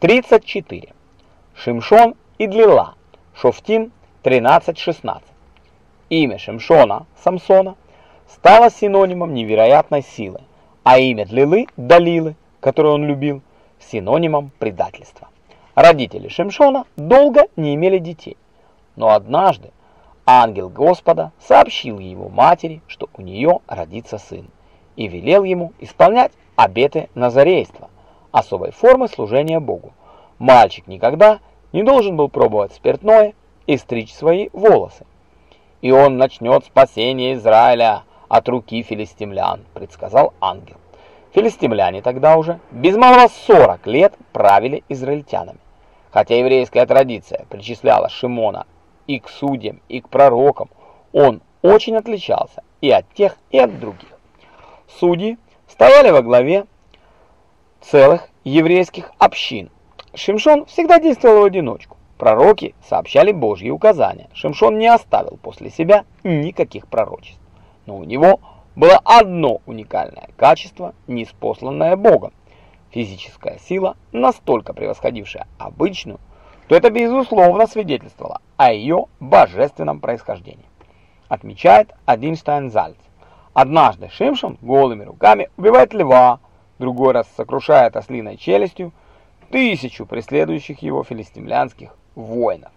34. Шимшон и Длила. Шофтим 13-16. Имя Шимшона, Самсона, стало синонимом невероятной силы, а имя Длилы, Далилы, которую он любил, синонимом предательства. Родители Шимшона долго не имели детей, но однажды ангел Господа сообщил его матери, что у нее родится сын, и велел ему исполнять обеты назарейства, особой формы служения Богу. Мальчик никогда не должен был пробовать спиртное и стричь свои волосы. И он начнет спасение Израиля от руки филистимлян, предсказал ангел. Филистимляне тогда уже без малого 40 лет правили израильтянами. Хотя еврейская традиция причисляла Шимона и к судьям, и к пророкам, он очень отличался и от тех, и от других. Судьи стояли во главе целых еврейских общин. Шимшон всегда действовал в одиночку. Пророки сообщали Божьи указания. Шимшон не оставил после себя никаких пророчеств. Но у него было одно уникальное качество, неспосланное Богом. Физическая сила, настолько превосходившая обычную, то это безусловно свидетельствовало о ее божественном происхождении. Отмечает один Штайнзальц. Однажды Шимшон голыми руками убивает льва, другой раз сокрушает ослиной челюстью тысячу преследующих его филистимлянских воинов.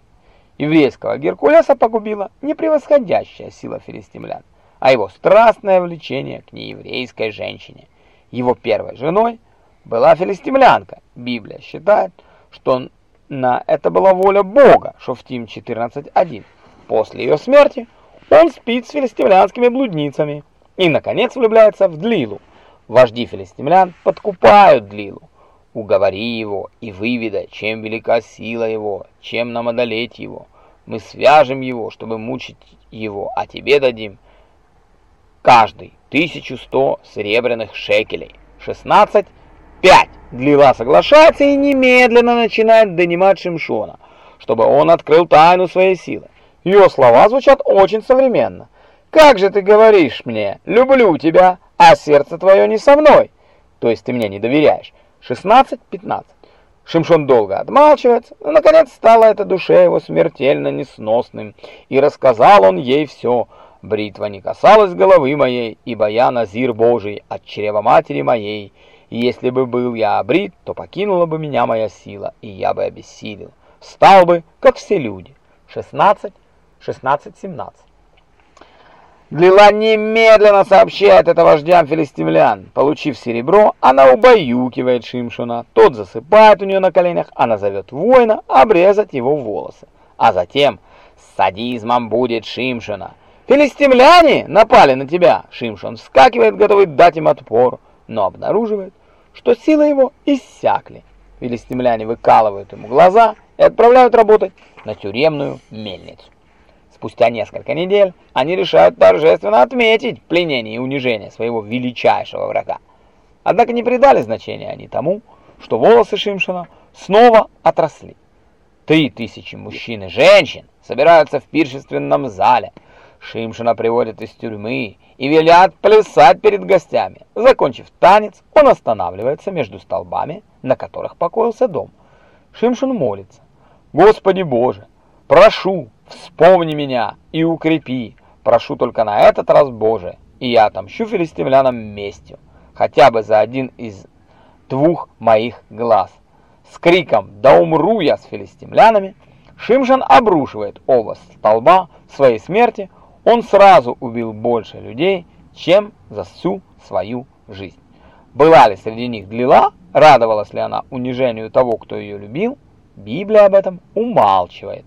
Еврейского Геркулеса погубила не превосходящая сила филистимлян, а его страстное влечение к нееврейской женщине. Его первой женой была филистимлянка. Библия считает, что на это была воля Бога, Шофтим 14.1. После ее смерти он спит с филистимлянскими блудницами и, наконец, влюбляется в Длилу. Вожди филистимлян подкупают Длилу. Уговори его и выведай, чем велика сила его, чем нам одолеть его. Мы свяжем его, чтобы мучить его, а тебе дадим каждый 1100 серебряных шекелей. 16 5. Длила соглашается и немедленно начинает донимать Шимшона, чтобы он открыл тайну своей силы. Ее слова звучат очень современно. Как же ты говоришь мне, люблю тебя, а сердце твое не со мной? То есть ты мне не доверяешь. 16-15. Шимшон долго отмалчивается, но наконец стало это душе его смертельно несносным, и рассказал он ей все. Бритва не касалась головы моей, ибо я назир Божий от чрева матери моей, и если бы был я обрит, то покинула бы меня моя сила, и я бы обессилел. Стал бы, как все люди. 16, 16, 17. Длила немедленно сообщает это вождям филистимлян. Получив серебро, она убаюкивает Шимшуна. Тот засыпает у нее на коленях, она зовет воина обрезать его волосы. А затем с садизмом будет Шимшуна. «Филистимляне напали на тебя!» Шимшун вскакивает, готовый дать им отпор, но обнаруживает, что силы его иссякли. Филистимляне выкалывают ему глаза и отправляют работать на тюремную мельницу. Спустя несколько недель они решают торжественно отметить пленение и унижение своего величайшего врага. Однако не придали значения они тому, что волосы Шимшина снова отросли. Три тысячи мужчин и женщин собираются в пиршественном зале. Шимшина приводят из тюрьмы и велят плясать перед гостями. Закончив танец, он останавливается между столбами, на которых покоился дом. Шимшин молится. «Господи Боже, прошу, Вспомни меня и укрепи, прошу только на этот раз, Боже, и я отомщу филистимлянам местью, хотя бы за один из двух моих глаз. С криком «Да умру я с филистимлянами!» Шимшан обрушивает оба столба своей смерти, он сразу убил больше людей, чем за всю свою жизнь. Была ли среди них Длила, радовалась ли она унижению того, кто ее любил, Библия об этом умалчивает.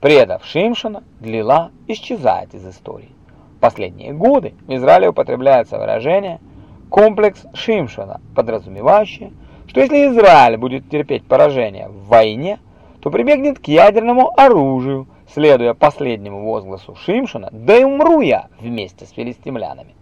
Предав Шимшина, Длила исчезает из истории. В последние годы в Израиле употребляется выражение «комплекс Шимшина», подразумевающее, что если Израиль будет терпеть поражение в войне, то прибегнет к ядерному оружию, следуя последнему возгласу Шимшина «Да и умру я вместе с филистимлянами».